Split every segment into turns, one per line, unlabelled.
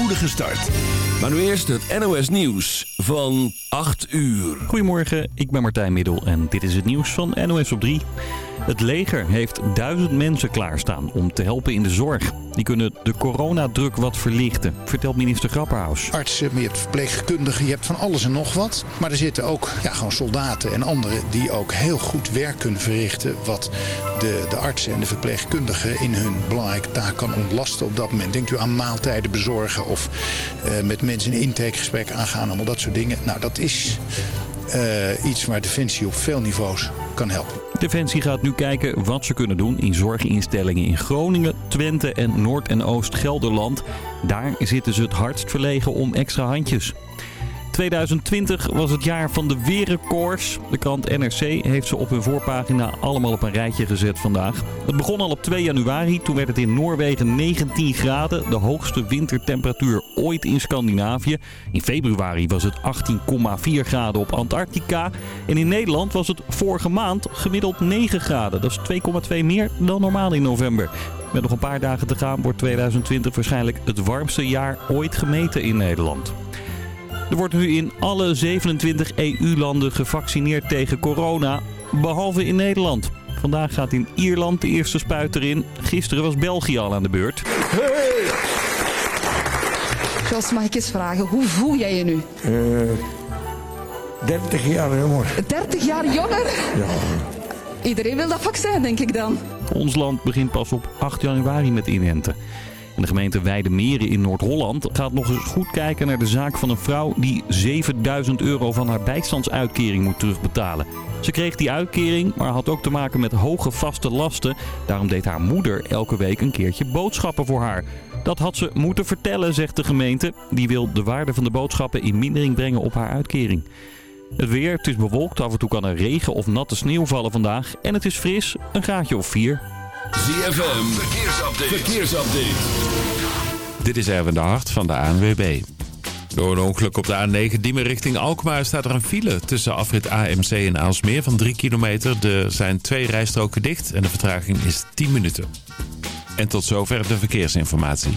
spoedige start. Maar nu eerst het NOS Nieuws van 8 uur.
Goedemorgen, ik ben Martijn Middel en dit is het nieuws van NOS op 3. Het leger heeft duizend mensen klaarstaan om te helpen in de zorg. Die kunnen de coronadruk wat verlichten, vertelt minister Grapperhaus.
Artsen, je hebt verpleegkundigen, je hebt van alles en nog wat. Maar er zitten ook ja, gewoon soldaten en anderen die ook heel goed werk kunnen verrichten... wat de, de artsen en de verpleegkundigen in hun belangrijke taak kan ontlasten op dat moment. Denkt u aan maaltijden bezorgen of uh, met mensen een intakegesprek aangaan, allemaal dat soort dingen. Nou, dat is uh, iets waar Defensie op veel niveaus kan helpen.
Defensie gaat nu kijken wat ze kunnen doen in zorginstellingen in Groningen, Twente en Noord- en Oost-Gelderland. Daar zitten ze het hardst verlegen om extra handjes. 2020 was het jaar van de weerrecords. De krant NRC heeft ze op hun voorpagina allemaal op een rijtje gezet vandaag. Het begon al op 2 januari. Toen werd het in Noorwegen 19 graden. De hoogste wintertemperatuur ooit in Scandinavië. In februari was het 18,4 graden op Antarctica. En in Nederland was het vorige maand gemiddeld 9 graden. Dat is 2,2 meer dan normaal in november. Met nog een paar dagen te gaan wordt 2020 waarschijnlijk het warmste jaar ooit gemeten in Nederland. Er wordt nu in alle 27 EU-landen gevaccineerd tegen corona, behalve in Nederland. Vandaag gaat in Ierland de eerste spuit erin. Gisteren was België al aan de beurt. Hey!
Jos, mag ik eens vragen, hoe voel jij je nu?
Uh, 30 jaar jonger.
30 jaar jonger?
Ja.
Iedereen wil dat vaccin, denk ik dan.
Ons land begint pas op 8 januari met inenten. De gemeente Weidemeren in Noord-Holland gaat nog eens goed kijken naar de zaak van een vrouw die 7000 euro van haar bijstandsuitkering moet terugbetalen. Ze kreeg die uitkering, maar had ook te maken met hoge vaste lasten. Daarom deed haar moeder elke week een keertje boodschappen voor haar. Dat had ze moeten vertellen, zegt de gemeente. Die wil de waarde van de boodschappen in mindering brengen op haar uitkering. Het weer, het is bewolkt, af en toe kan er regen of natte sneeuw vallen vandaag. En het is fris, een graadje of 4.
ZFM, verkeersupdate. verkeersupdate.
Dit is Erwin de Hart van de ANWB. Door een ongeluk op de A9 Diemen richting Alkmaar staat er een file tussen afrit AMC en Aalsmeer van 3 kilometer. Er zijn twee rijstroken dicht en de vertraging is 10 minuten. En tot zover de verkeersinformatie.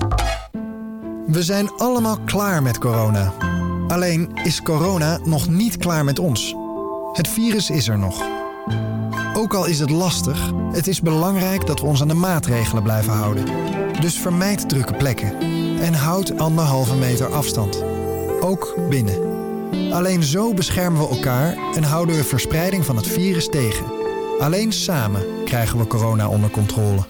We zijn allemaal klaar met corona. Alleen is corona nog niet klaar met ons. Het virus is er nog. Ook al is het lastig, het is belangrijk dat we ons aan de maatregelen blijven houden. Dus vermijd drukke plekken en houd anderhalve meter afstand. Ook binnen. Alleen zo beschermen we elkaar en houden we verspreiding van het virus tegen. Alleen samen krijgen we corona onder controle.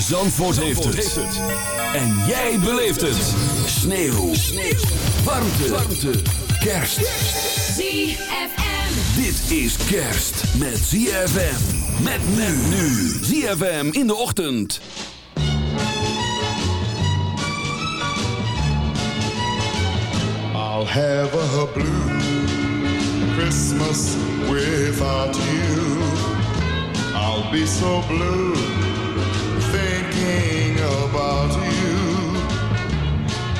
Zandvoort, heeft, het. En jij beleeft het. Sneeuw. Sneeuw. Warmte. Warmte. Kerst.
ZFM.
Dit is kerst met ZFM. Met men nu. ZFM in de ochtend.
I'll have a blue Christmas without you. I'll be so blue.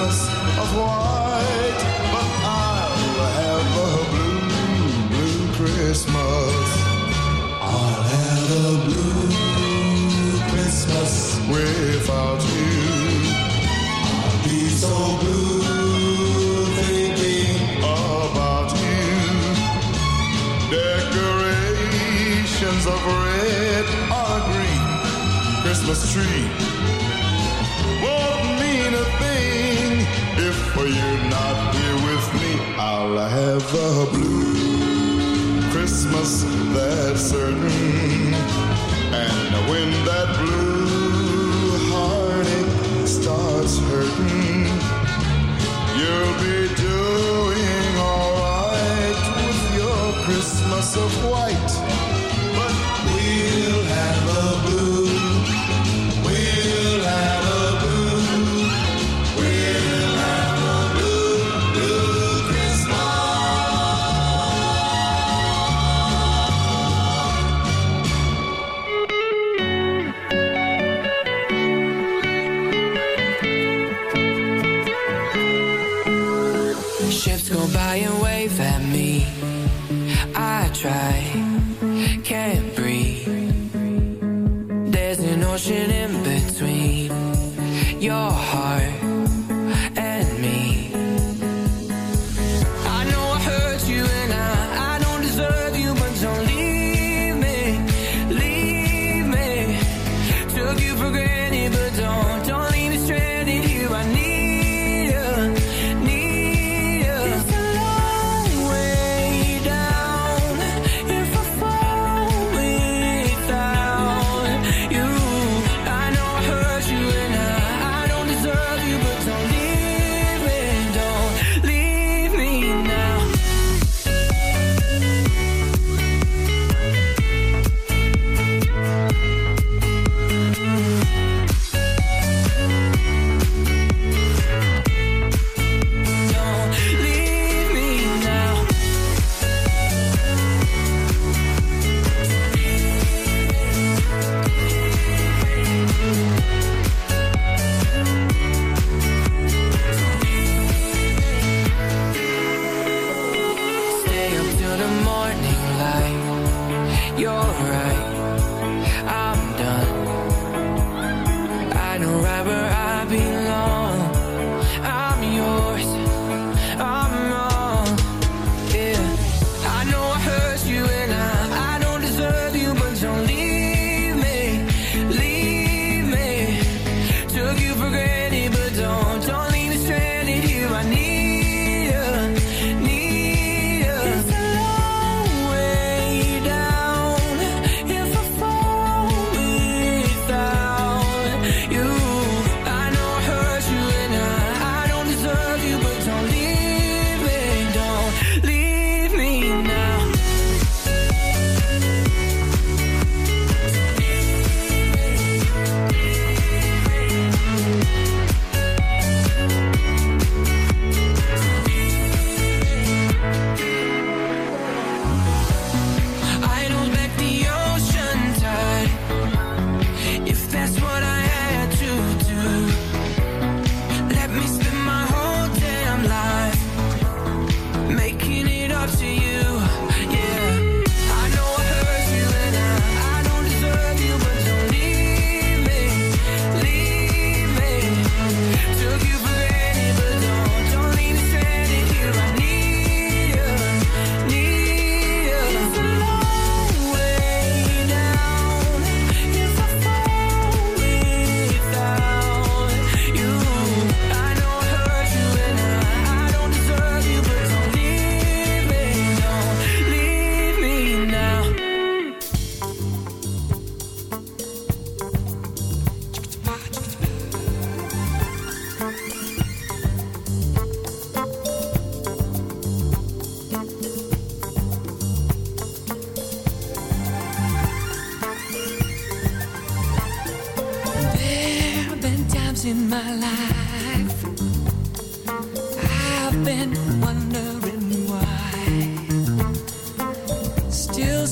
Christmas of white, but I'll have a blue, blue Christmas. I'll have a blue Christmas without you. I'll be so blue thinking about you. Decorations of red or green
Christmas tree won't mean a thing. For you're not here with me, I'll have a blue Christmas, that's certain. And when that blue heartache starts hurting, you'll be doing alright with your Christmas of white.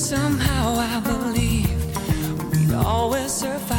somehow I believe we'd always survive.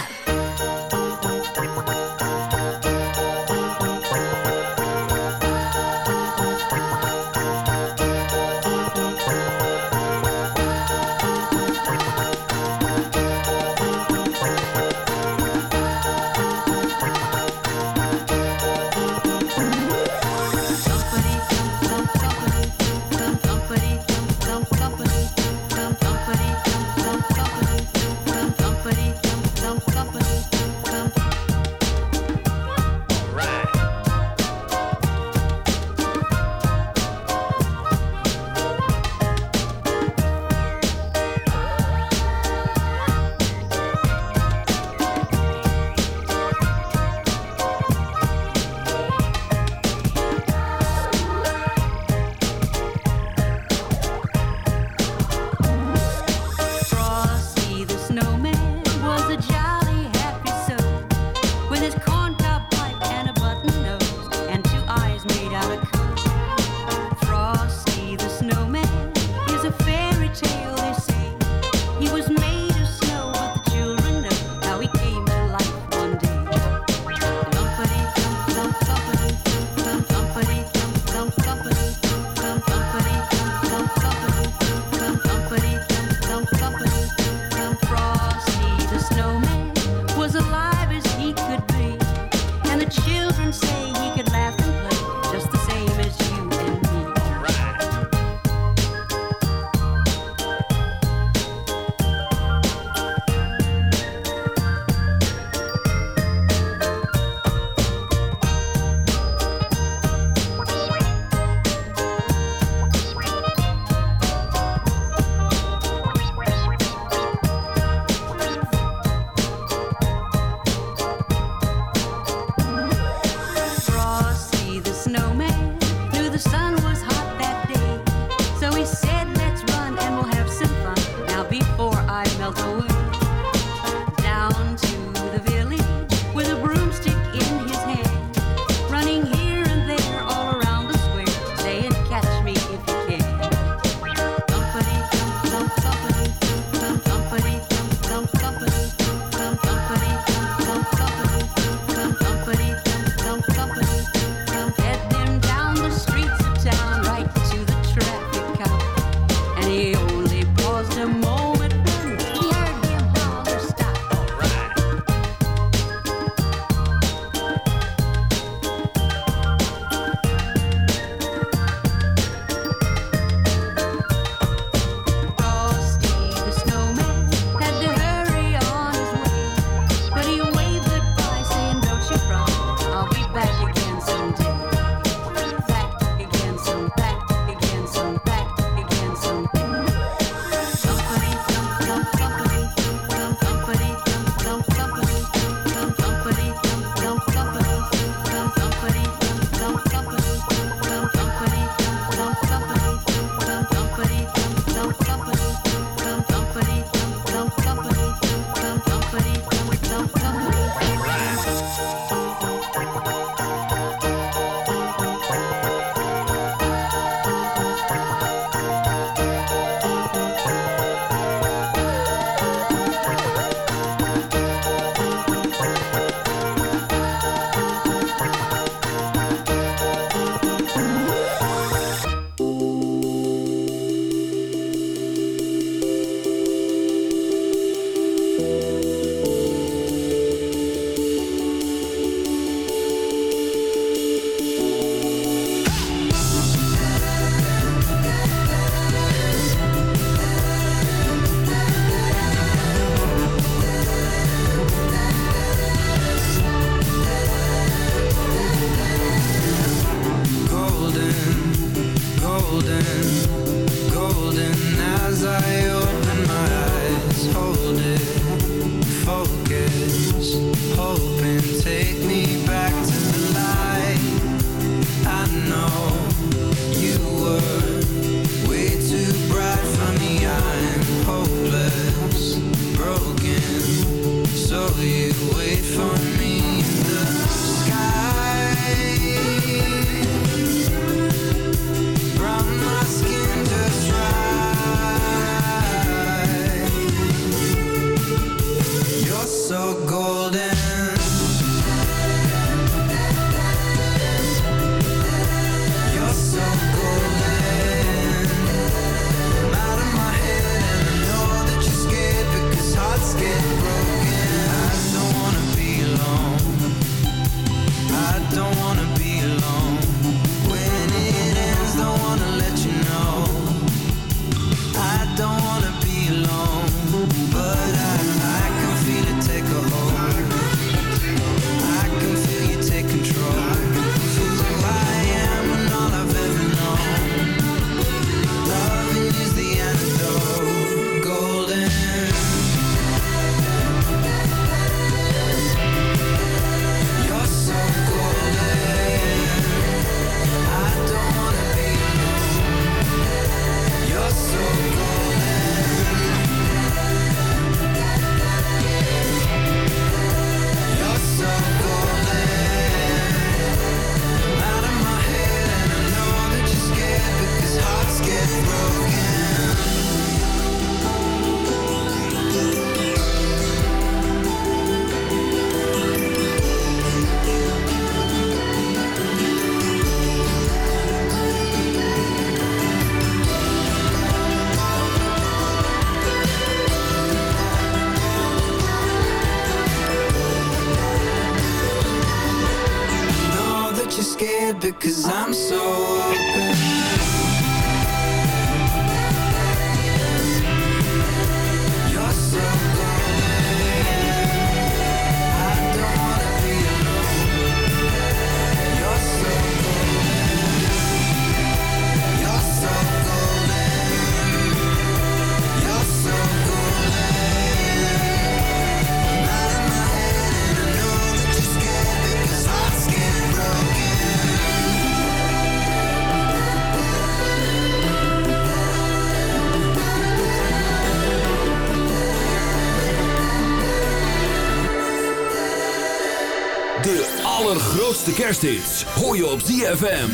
kerstdienst. Hoor je op ZFM.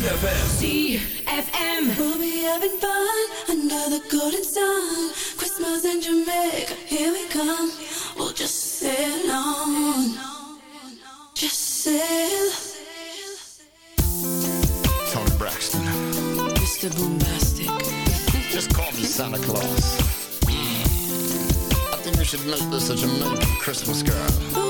ZFM. We'll be having fun under the golden sun. Christmas in Jamaica, here we come. We'll just sail on. Just sail.
Tony Braxton.
Mr. Bombastic.
just call me Santa Claus. I think we should make this a Jamaican Christmas, girl.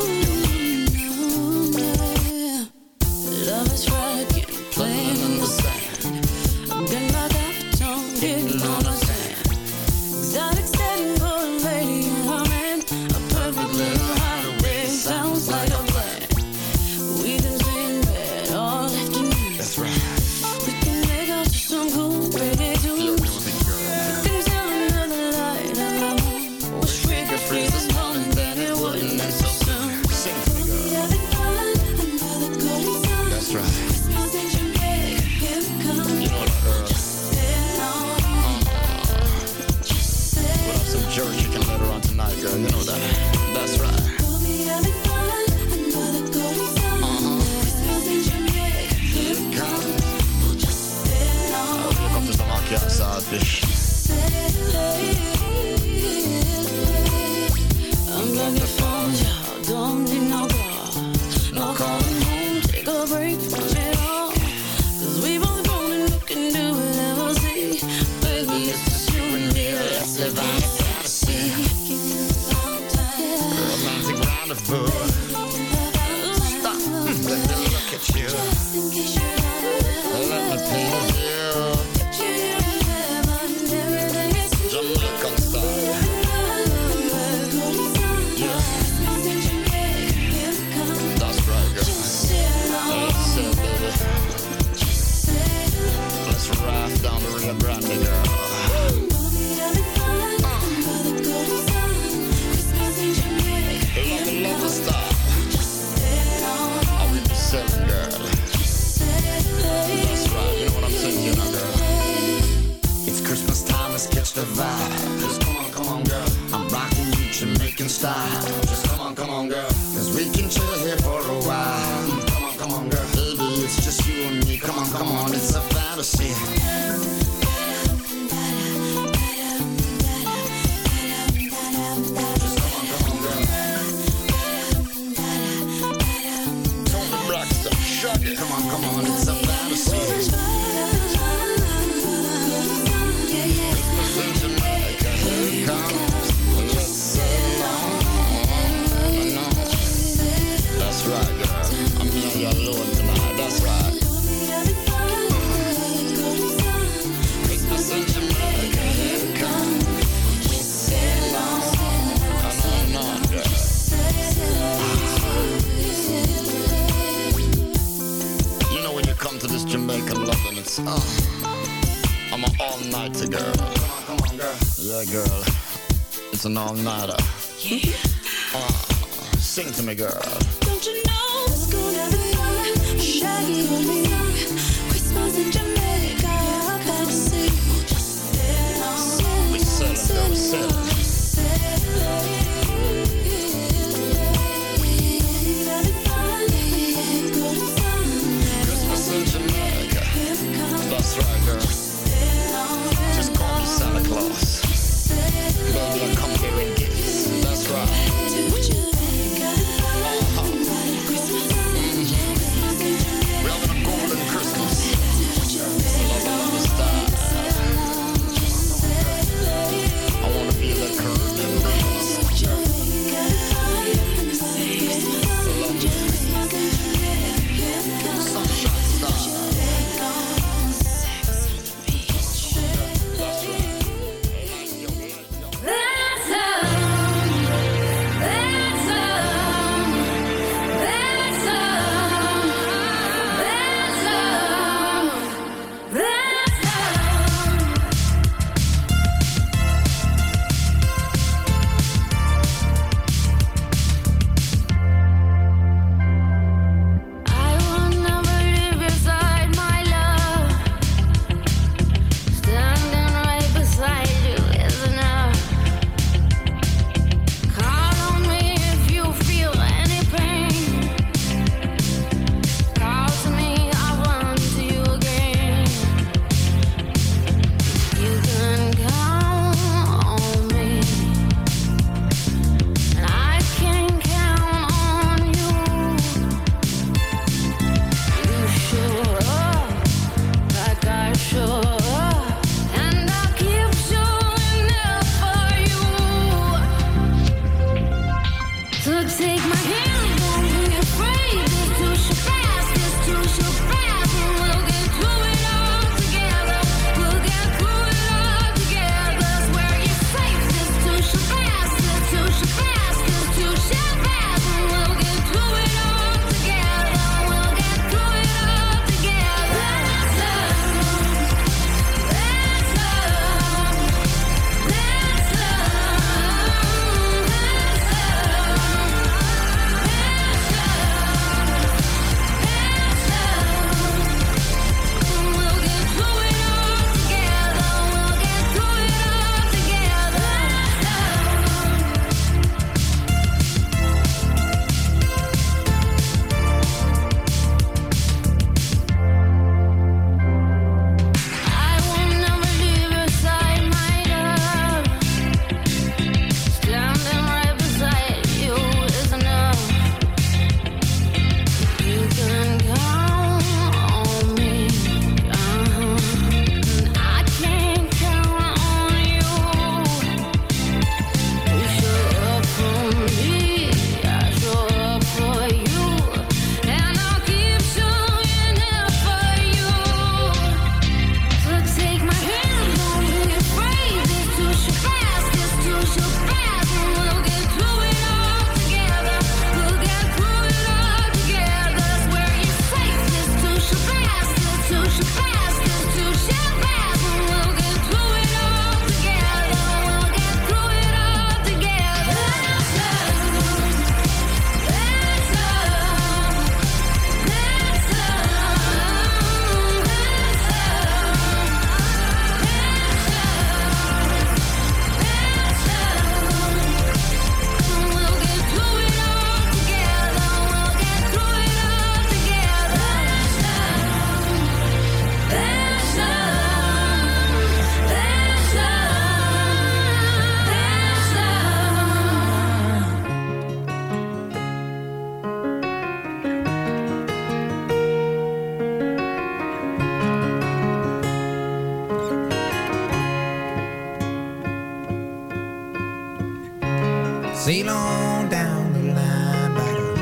Sail on down the line about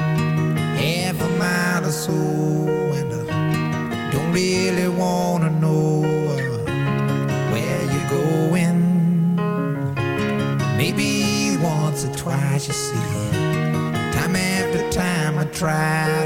half a mile or so, and I don't really wanna know uh, where you're going. Maybe once or twice you see it. Time after time I try.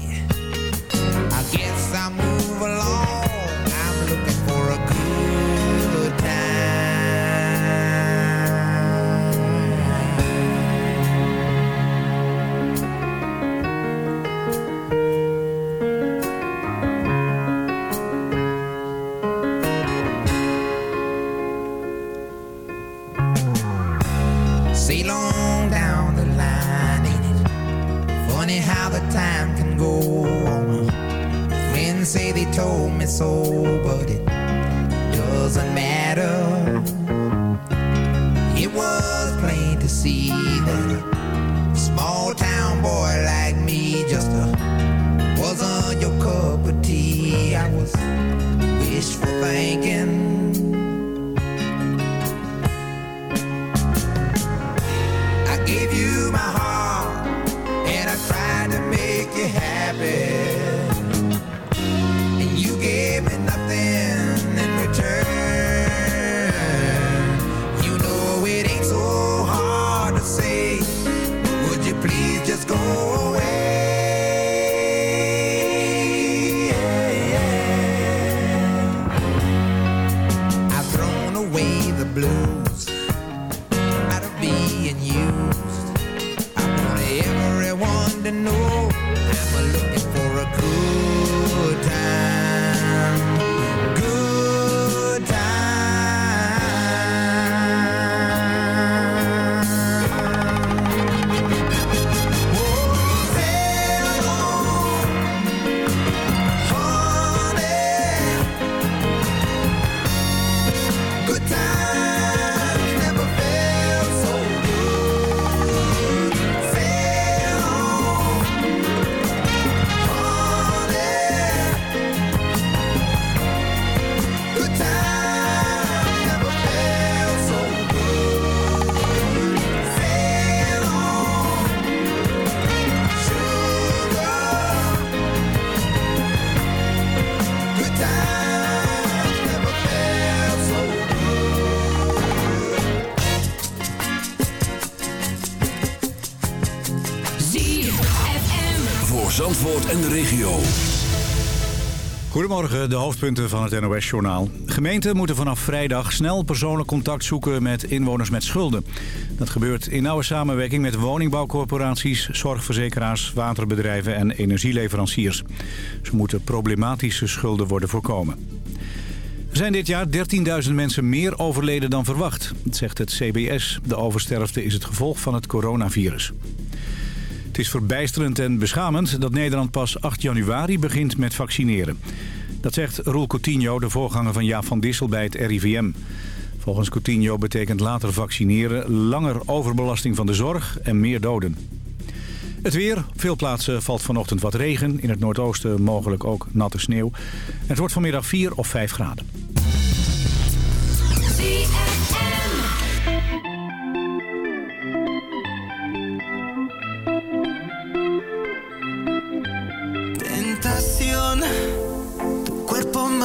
soul, but it
Goedemorgen, de hoofdpunten van het NOS-journaal. Gemeenten moeten vanaf vrijdag snel persoonlijk contact zoeken met inwoners met schulden. Dat gebeurt in nauwe samenwerking met woningbouwcorporaties, zorgverzekeraars, waterbedrijven en energieleveranciers. Ze moeten problematische schulden worden voorkomen. Er zijn dit jaar 13.000 mensen meer overleden dan verwacht, zegt het CBS. De oversterfte is het gevolg van het coronavirus. Het is verbijsterend en beschamend dat Nederland pas 8 januari begint met vaccineren. Dat zegt Roel Coutinho, de voorganger van Jaap van Dissel bij het RIVM. Volgens Coutinho betekent later vaccineren langer overbelasting van de zorg en meer doden. Het weer. Op veel plaatsen valt vanochtend wat regen. In het noordoosten mogelijk ook natte sneeuw. Het wordt vanmiddag 4 of 5 graden.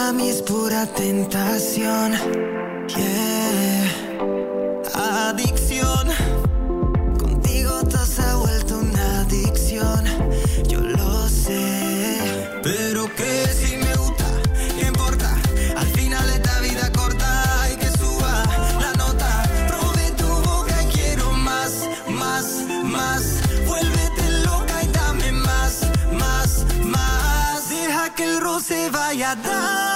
Mami es pura tentación. Yeah. Adicción, contigo todo se ha vuelto una adicción. Yo lo sé, pero que si me gusta, ¿qué importa? Al final esta vida corta y que suba la nota. Probé tu boca y quiero más, más, más. Vuélvete loca y dame más, más, más. Deja que el roce vaya dando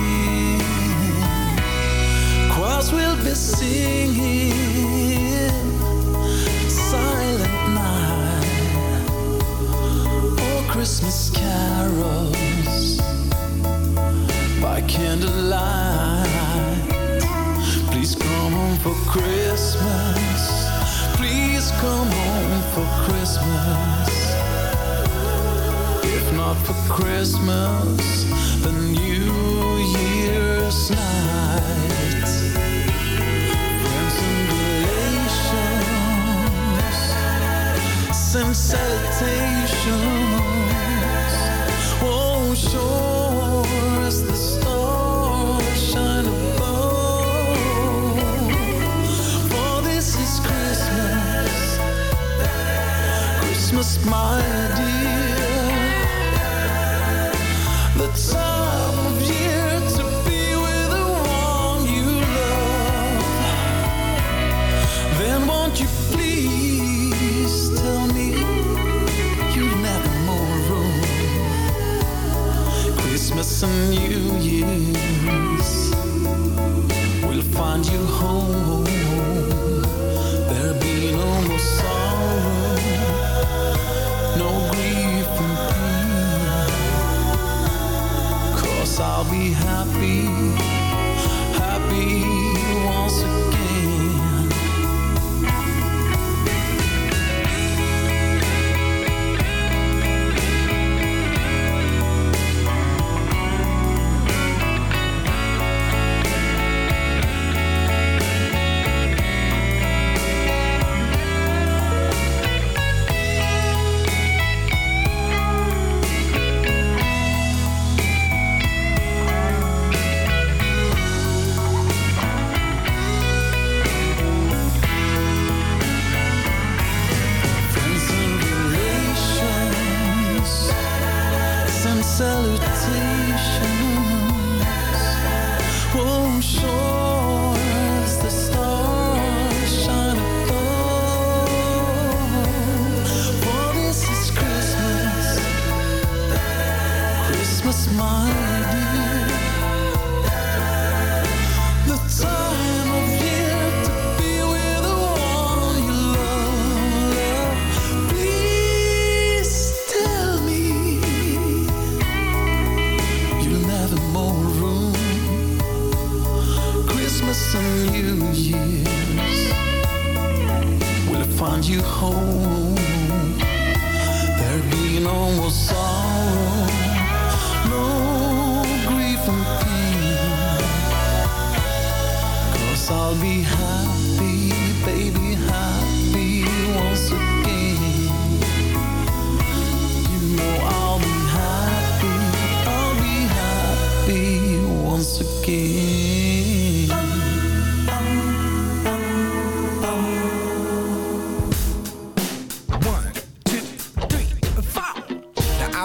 Will be singing silent night or Christmas carols by candlelight. Please come home for Christmas. Please come home for Christmas. If not for Christmas, the New Year's night. Salutations. Oh, above. For this is Christmas, Christmas, be happy, happy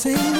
sing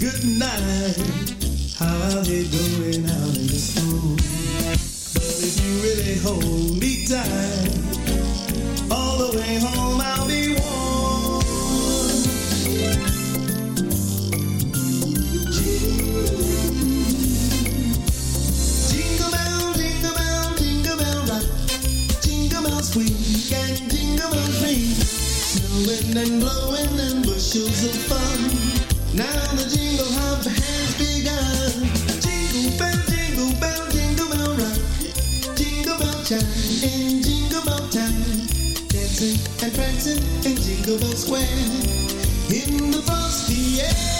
good night. How are they going out in the storm? But if you really hold me tight. square in the frosty air.